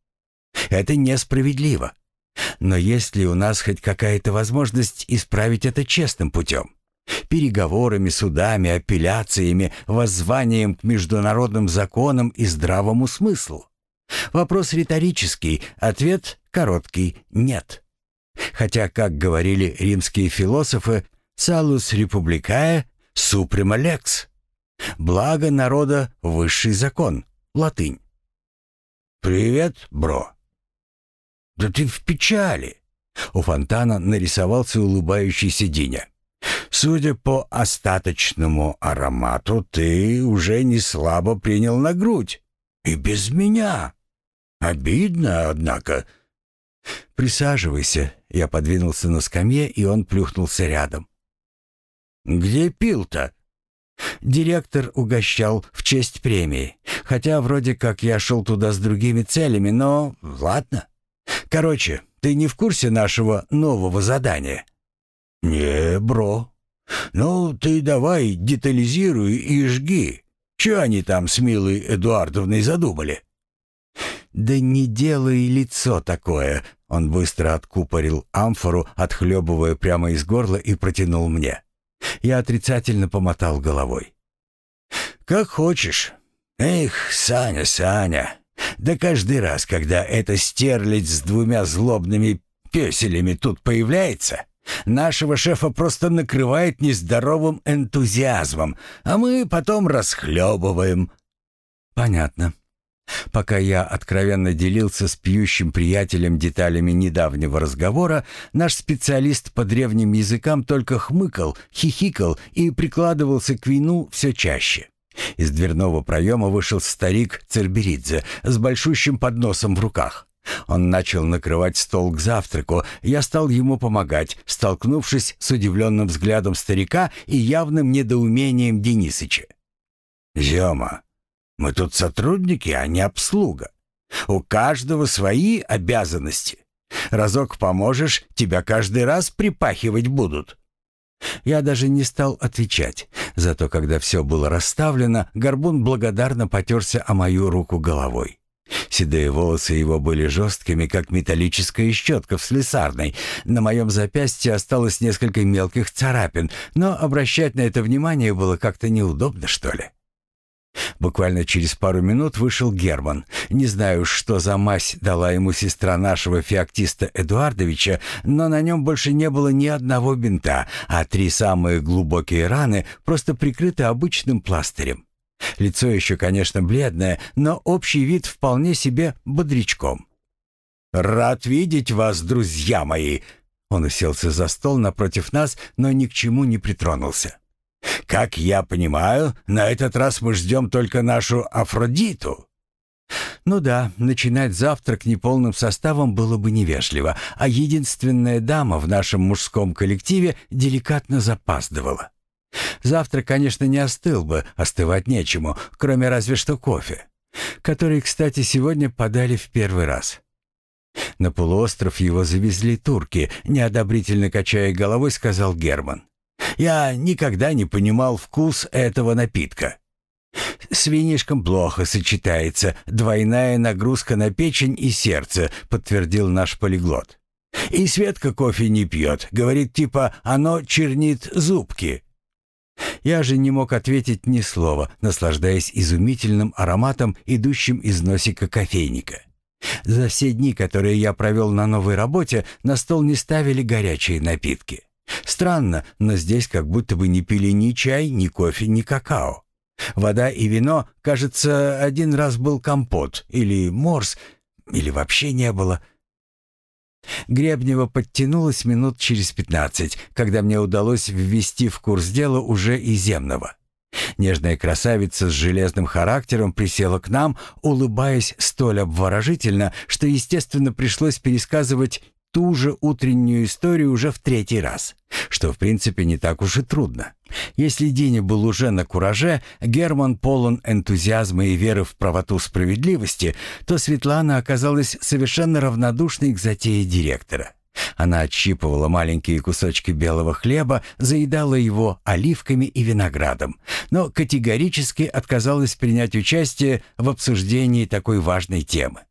Это несправедливо. Но есть ли у нас хоть какая-то возможность исправить это честным путем? Переговорами, судами, апелляциями, воззванием к международным законам и здравому смыслу? Вопрос риторический, ответ короткий «нет». Хотя, как говорили римские философы, «salus republicae suprema lex» — «благо народа — высший закон» — латынь. «Привет, бро». «Да ты в печали!» У фонтана нарисовался улыбающийся Диня. «Судя по остаточному аромату, ты уже не слабо принял на грудь. И без меня. Обидно, однако». «Присаживайся». Я подвинулся на скамье, и он плюхнулся рядом. «Где пил-то?» Директор угощал в честь премии. Хотя вроде как я шел туда с другими целями, но ладно. Короче, ты не в курсе нашего нового задания? Не, бро. Ну, ты давай детализируй и жги. Че они там с милой Эдуардовной задумали? Да не делай лицо такое. Он быстро откупорил амфору, отхлебывая прямо из горла и протянул мне. Я отрицательно помотал головой. «Как хочешь. Эх, Саня, Саня, да каждый раз, когда эта стерлядь с двумя злобными песелями тут появляется, нашего шефа просто накрывает нездоровым энтузиазмом, а мы потом расхлебываем». «Понятно». Пока я откровенно делился с пьющим приятелем деталями недавнего разговора, наш специалист по древним языкам только хмыкал, хихикал и прикладывался к вину все чаще. Из дверного проема вышел старик Церберидзе с большущим подносом в руках. Он начал накрывать стол к завтраку, я стал ему помогать, столкнувшись с удивленным взглядом старика и явным недоумением Денисыча. «Зема, мы тут сотрудники, а не обслуга. У каждого свои обязанности. Разок поможешь, тебя каждый раз припахивать будут». Я даже не стал отвечать. Зато когда все было расставлено, Горбун благодарно потерся о мою руку головой. Седые волосы его были жесткими, как металлическая щетка в слесарной. На моем запястье осталось несколько мелких царапин, но обращать на это внимание было как-то неудобно, что ли. Буквально через пару минут вышел Герман. Не знаю, что за мазь дала ему сестра нашего феоктиста Эдуардовича, но на нем больше не было ни одного бинта, а три самые глубокие раны просто прикрыты обычным пластырем. Лицо еще, конечно, бледное, но общий вид вполне себе бодрячком. «Рад видеть вас, друзья мои!» Он уселся за стол напротив нас, но ни к чему не притронулся. Как я понимаю, на этот раз мы ждем только нашу Афродиту. Ну да, начинать завтрак неполным составом было бы невежливо, а единственная дама в нашем мужском коллективе деликатно запаздывала. Завтрак, конечно, не остыл бы, остывать нечему, кроме разве что кофе, который, кстати, сегодня подали в первый раз. На полуостров его завезли турки, неодобрительно качая головой, сказал Герман. Я никогда не понимал вкус этого напитка. С винишком плохо сочетается двойная нагрузка на печень и сердце, подтвердил наш полиглот. И Светка кофе не пьет, говорит типа оно чернит зубки. Я же не мог ответить ни слова, наслаждаясь изумительным ароматом, идущим из носика кофейника. За все дни, которые я провел на новой работе, на стол не ставили горячие напитки. Странно, но здесь как будто бы не пили ни чай, ни кофе, ни какао. Вода и вино, кажется, один раз был компот или морс, или вообще не было. Гребнева подтянулась минут через пятнадцать, когда мне удалось ввести в курс дела уже и земного. Нежная красавица с железным характером присела к нам, улыбаясь столь обворожительно, что, естественно, пришлось пересказывать ту же утреннюю историю уже в третий раз, что в принципе не так уж и трудно. Если Диня был уже на кураже, Герман полон энтузиазма и веры в правоту справедливости, то Светлана оказалась совершенно равнодушной к затее директора. Она отщипывала маленькие кусочки белого хлеба, заедала его оливками и виноградом, но категорически отказалась принять участие в обсуждении такой важной темы.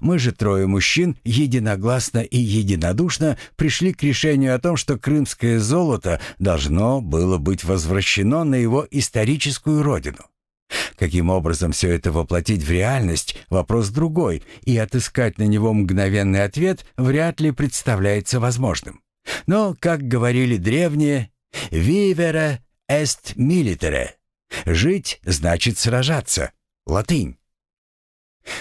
Мы же трое мужчин единогласно и единодушно пришли к решению о том, что крымское золото должно было быть возвращено на его историческую родину. Каким образом все это воплотить в реальность – вопрос другой, и отыскать на него мгновенный ответ вряд ли представляется возможным. Но, как говорили древние, «vivere est militare» – «жить значит сражаться» – латынь.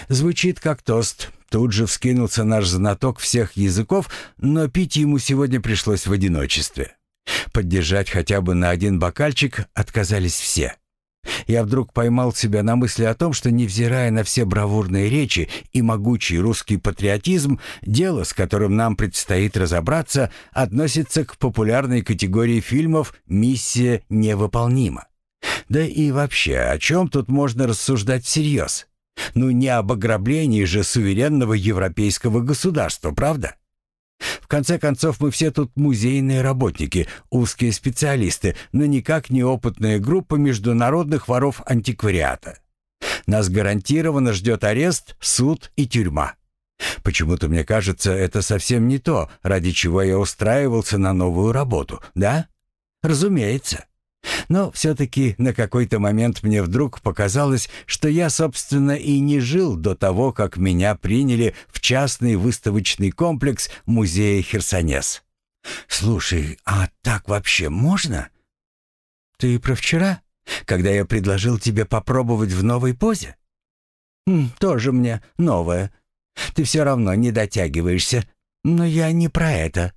Звучит как тост. Тут же вскинулся наш знаток всех языков, но пить ему сегодня пришлось в одиночестве. Поддержать хотя бы на один бокальчик отказались все. Я вдруг поймал себя на мысли о том, что, невзирая на все бравурные речи и могучий русский патриотизм, дело, с которым нам предстоит разобраться, относится к популярной категории фильмов «Миссия невыполнима». Да и вообще, о чем тут можно рассуждать всерьез? Ну не об ограблении же суверенного европейского государства, правда? В конце концов, мы все тут музейные работники, узкие специалисты, но никак не опытная группа международных воров антиквариата. Нас гарантированно ждет арест, суд и тюрьма. Почему-то мне кажется, это совсем не то, ради чего я устраивался на новую работу, да? Разумеется. Но все-таки на какой-то момент мне вдруг показалось, что я, собственно, и не жил до того, как меня приняли в частный выставочный комплекс музея Херсонес. «Слушай, а так вообще можно?» «Ты про вчера, когда я предложил тебе попробовать в новой позе?» «Хм, «Тоже мне новое. Ты все равно не дотягиваешься. Но я не про это».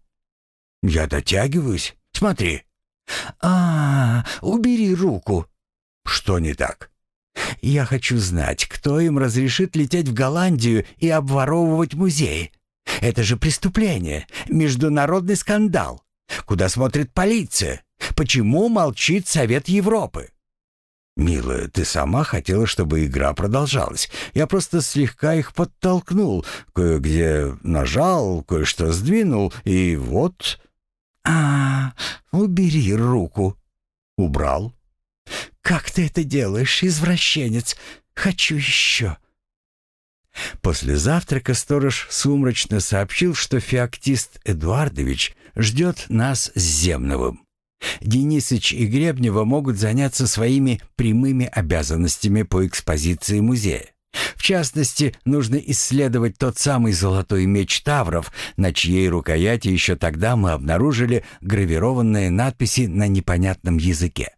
«Я дотягиваюсь? Смотри». «А, убери руку!» «Что не так?» «Я хочу знать, кто им разрешит лететь в Голландию и обворовывать музеи. Это же преступление, международный скандал. Куда смотрит полиция? Почему молчит Совет Европы?» «Милая, ты сама хотела, чтобы игра продолжалась. Я просто слегка их подтолкнул, кое-где нажал, кое-что сдвинул, и вот...» «А, убери руку». «Убрал». «Как ты это делаешь, извращенец? Хочу еще». После завтрака сторож сумрачно сообщил, что феоктист Эдуардович ждет нас с Земновым. Денисыч и Гребнева могут заняться своими прямыми обязанностями по экспозиции музея. В частности, нужно исследовать тот самый золотой меч Тавров, на чьей рукояти еще тогда мы обнаружили гравированные надписи на непонятном языке.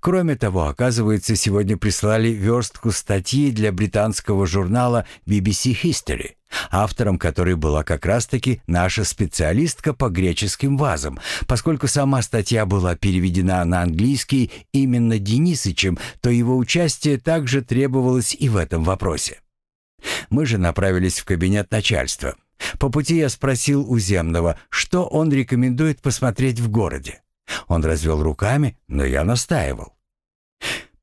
Кроме того, оказывается, сегодня прислали верстку статьи для британского журнала BBC History, автором которой была как раз-таки наша специалистка по греческим вазам, поскольку сама статья была переведена на английский именно Денисычем, то его участие также требовалось и в этом вопросе. Мы же направились в кабинет начальства. По пути я спросил у Земного, что он рекомендует посмотреть в городе. Он развел руками, но я настаивал.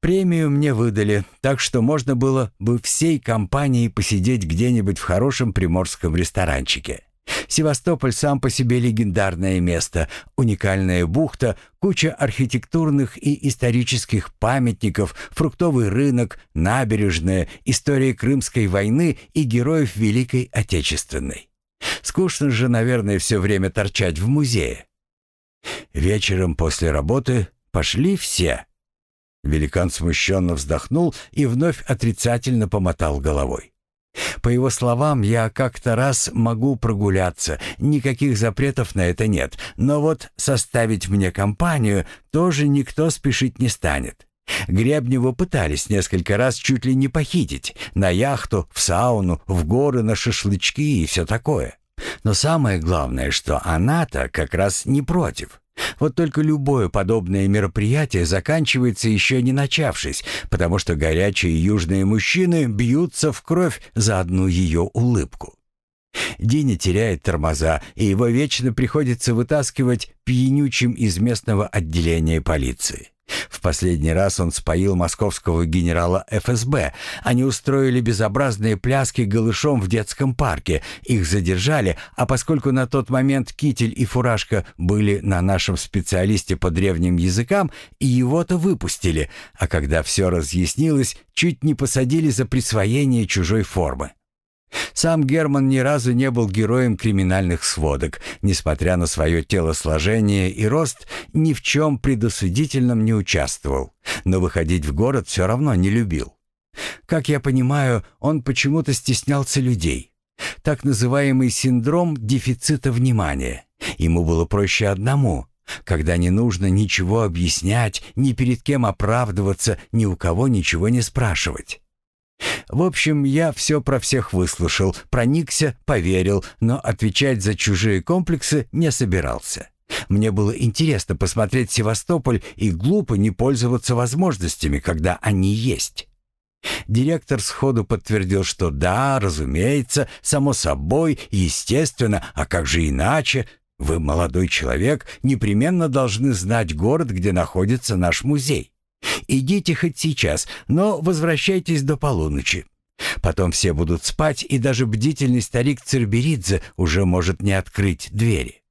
Премию мне выдали, так что можно было бы всей компанией посидеть где-нибудь в хорошем приморском ресторанчике. Севастополь сам по себе легендарное место, уникальная бухта, куча архитектурных и исторических памятников, фруктовый рынок, набережная, история Крымской войны и героев Великой Отечественной. Скучно же, наверное, все время торчать в музее. Вечером после работы пошли все. Великан смущенно вздохнул и вновь отрицательно помотал головой. По его словам, я как-то раз могу прогуляться, никаких запретов на это нет, но вот составить мне компанию тоже никто спешить не станет. Гребневу пытались несколько раз чуть ли не похитить, на яхту, в сауну, в горы, на шашлычки и все такое. Но самое главное, что она-то как раз не против. Вот только любое подобное мероприятие заканчивается еще не начавшись, потому что горячие южные мужчины бьются в кровь за одну ее улыбку. Диня теряет тормоза, и его вечно приходится вытаскивать пьянючим из местного отделения полиции. В последний раз он споил московского генерала ФСБ. Они устроили безобразные пляски голышом в детском парке. Их задержали, а поскольку на тот момент китель и фуражка были на нашем специалисте по древним языкам, его-то выпустили, а когда все разъяснилось, чуть не посадили за присвоение чужой формы. Сам Герман ни разу не был героем криминальных сводок, несмотря на свое телосложение и рост, ни в чем предосудительном не участвовал, но выходить в город все равно не любил. Как я понимаю, он почему-то стеснялся людей. Так называемый синдром дефицита внимания. Ему было проще одному, когда не нужно ничего объяснять, ни перед кем оправдываться, ни у кого ничего не спрашивать. В общем, я все про всех выслушал, проникся, поверил, но отвечать за чужие комплексы не собирался. Мне было интересно посмотреть Севастополь и глупо не пользоваться возможностями, когда они есть. Директор сходу подтвердил, что да, разумеется, само собой, естественно, а как же иначе? Вы, молодой человек, непременно должны знать город, где находится наш музей. Идите хоть сейчас, но возвращайтесь до полуночи. Потом все будут спать, и даже бдительный старик Церберидзе уже может не открыть двери.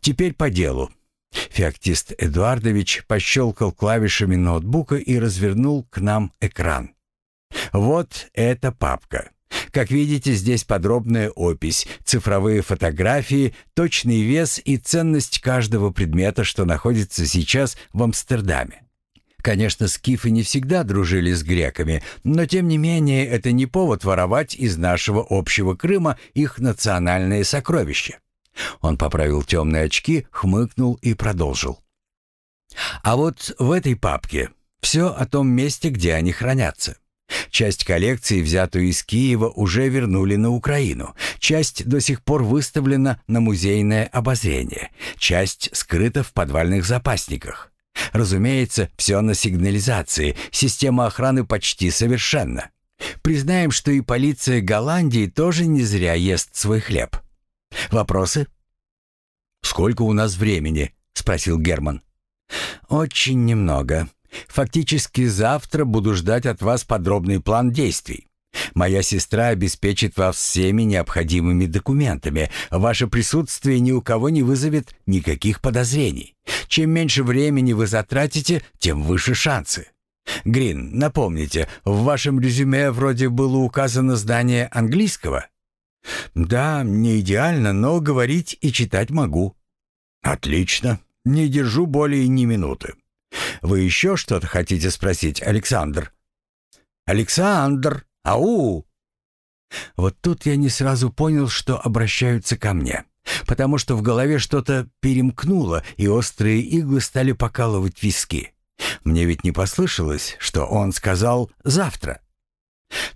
Теперь по делу. Феоктист Эдуардович пощелкал клавишами ноутбука и развернул к нам экран. Вот эта папка. Как видите, здесь подробная опись, цифровые фотографии, точный вес и ценность каждого предмета, что находится сейчас в Амстердаме. Конечно, скифы не всегда дружили с греками, но тем не менее это не повод воровать из нашего общего Крыма их национальные сокровища. Он поправил темные очки, хмыкнул и продолжил. А вот в этой папке все о том месте, где они хранятся. Часть коллекции, взятую из Киева, уже вернули на Украину. Часть до сих пор выставлена на музейное обозрение. Часть скрыта в подвальных запасниках. Разумеется, все на сигнализации. Система охраны почти совершенна. Признаем, что и полиция Голландии тоже не зря ест свой хлеб. Вопросы? «Сколько у нас времени?» — спросил Герман. «Очень немного. Фактически завтра буду ждать от вас подробный план действий. Моя сестра обеспечит вас всеми необходимыми документами. Ваше присутствие ни у кого не вызовет никаких подозрений. Чем меньше времени вы затратите, тем выше шансы. Грин, напомните, в вашем резюме вроде было указано здание английского? Да, не идеально, но говорить и читать могу. Отлично. Не держу более ни минуты. Вы еще что-то хотите спросить, Александр? Александр! Ау!» Вот тут я не сразу понял, что обращаются ко мне, потому что в голове что-то перемкнуло, и острые иглы стали покалывать виски. Мне ведь не послышалось, что он сказал «завтра».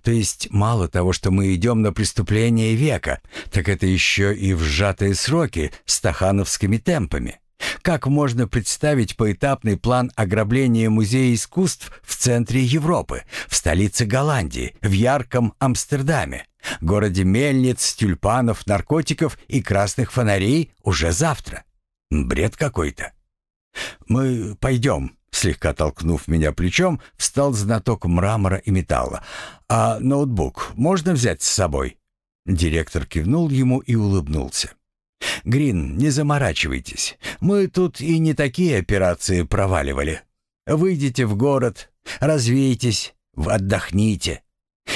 То есть мало того, что мы идем на преступление века, так это еще и в сжатые сроки стахановскими темпами. Как можно представить поэтапный план ограбления Музея искусств в центре Европы, в столице Голландии, в ярком Амстердаме, городе мельниц, тюльпанов, наркотиков и красных фонарей уже завтра? Бред какой-то. «Мы пойдем», — слегка толкнув меня плечом, встал знаток мрамора и металла. «А ноутбук можно взять с собой?» Директор кивнул ему и улыбнулся. «Грин, не заморачивайтесь. Мы тут и не такие операции проваливали. Выйдите в город, развейтесь, отдохните.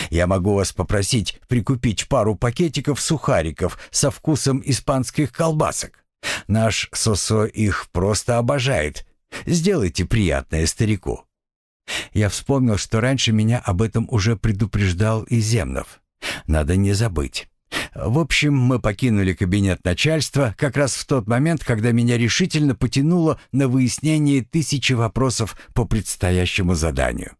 Я могу вас попросить прикупить пару пакетиков сухариков со вкусом испанских колбасок. Наш Сосо их просто обожает. Сделайте приятное старику». Я вспомнил, что раньше меня об этом уже предупреждал Иземнов. Надо не забыть. В общем, мы покинули кабинет начальства как раз в тот момент, когда меня решительно потянуло на выяснение тысячи вопросов по предстоящему заданию.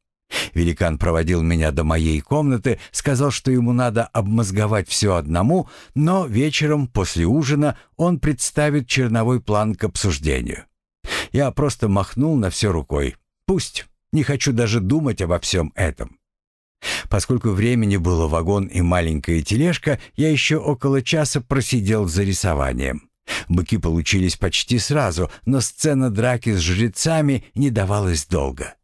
Великан проводил меня до моей комнаты, сказал, что ему надо обмозговать все одному, но вечером после ужина он представит черновой план к обсуждению. Я просто махнул на все рукой. Пусть. Не хочу даже думать обо всем этом. Поскольку времени было вагон и маленькая тележка, я еще около часа просидел за рисованием. Быки получились почти сразу, но сцена драки с жрецами не давалась долго.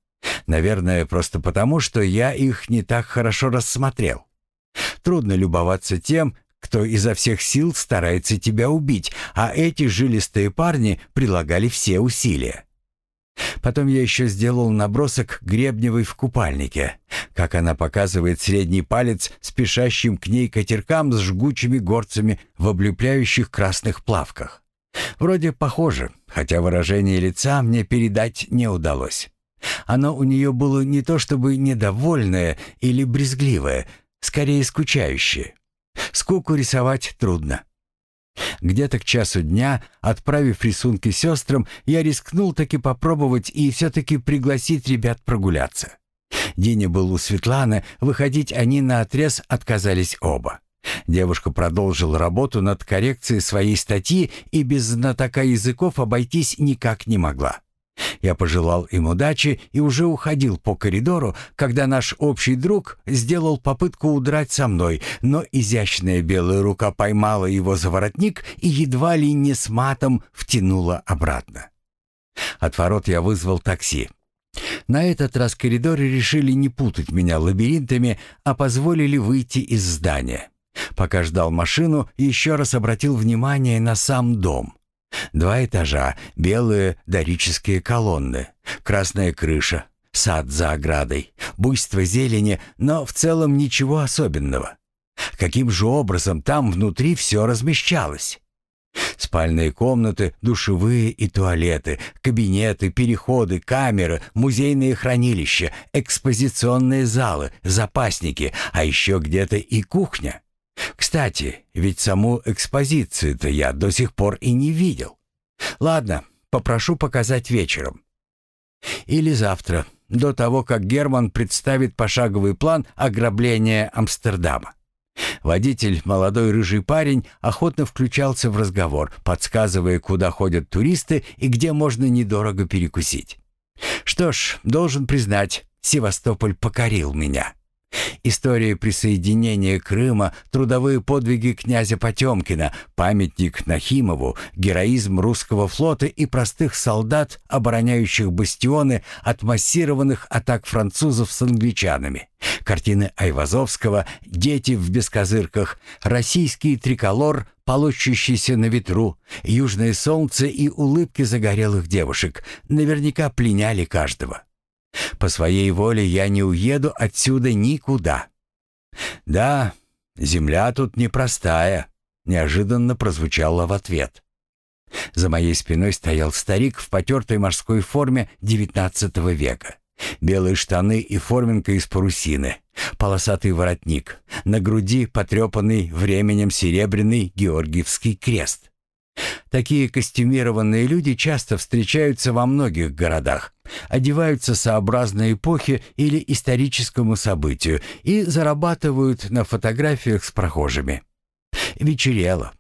Наверное, просто потому, что я их не так хорошо рассмотрел. Трудно любоваться тем, кто изо всех сил старается тебя убить, а эти жилистые парни прилагали все усилия. Потом я еще сделал набросок гребневой в купальнике, как она показывает средний палец спешащим к ней катеркам с жгучими горцами в облепляющих красных плавках. Вроде похоже, хотя выражение лица мне передать не удалось. Оно у нее было не то чтобы недовольное или брезгливое, скорее скучающее. Скуку рисовать трудно. Где-то к часу дня, отправив рисунки сестрам, я рискнул таки попробовать и все-таки пригласить ребят прогуляться. Диня был у Светланы, выходить они на отрез отказались оба. Девушка продолжила работу над коррекцией своей статьи и без знатока языков обойтись никак не могла. Я пожелал им удачи и уже уходил по коридору, когда наш общий друг сделал попытку удрать со мной, но изящная белая рука поймала его за воротник и едва ли не с матом втянула обратно. От ворот я вызвал такси. На этот раз коридоры решили не путать меня лабиринтами, а позволили выйти из здания. Пока ждал машину, еще раз обратил внимание на сам дом. Два этажа, белые дорические колонны, красная крыша, сад за оградой, буйство зелени, но в целом ничего особенного. Каким же образом там внутри все размещалось? Спальные комнаты, душевые и туалеты, кабинеты, переходы, камеры, музейные хранилища, экспозиционные залы, запасники, а еще где-то и кухня. Кстати, ведь саму экспозицию-то я до сих пор и не видел. Ладно, попрошу показать вечером. Или завтра, до того, как Герман представит пошаговый план ограбления Амстердама. Водитель, молодой рыжий парень, охотно включался в разговор, подсказывая, куда ходят туристы и где можно недорого перекусить. Что ж, должен признать, Севастополь покорил меня. История присоединения Крыма, трудовые подвиги князя Потемкина, памятник Нахимову, героизм русского флота и простых солдат, обороняющих бастионы от массированных атак французов с англичанами. Картины Айвазовского, дети в бескозырках, российский триколор, полощущийся на ветру, южное солнце и улыбки загорелых девушек наверняка пленяли каждого. По своей воле я не уеду отсюда никуда. Да, земля тут непростая, неожиданно прозвучало в ответ. За моей спиной стоял старик в потертой морской форме XIX века. Белые штаны и форменка из парусины, полосатый воротник, на груди потрепанный временем серебряный Георгиевский крест. Такие костюмированные люди часто встречаются во многих городах, одеваются сообразно эпохе или историческому событию и зарабатывают на фотографиях с прохожими. Вечерело.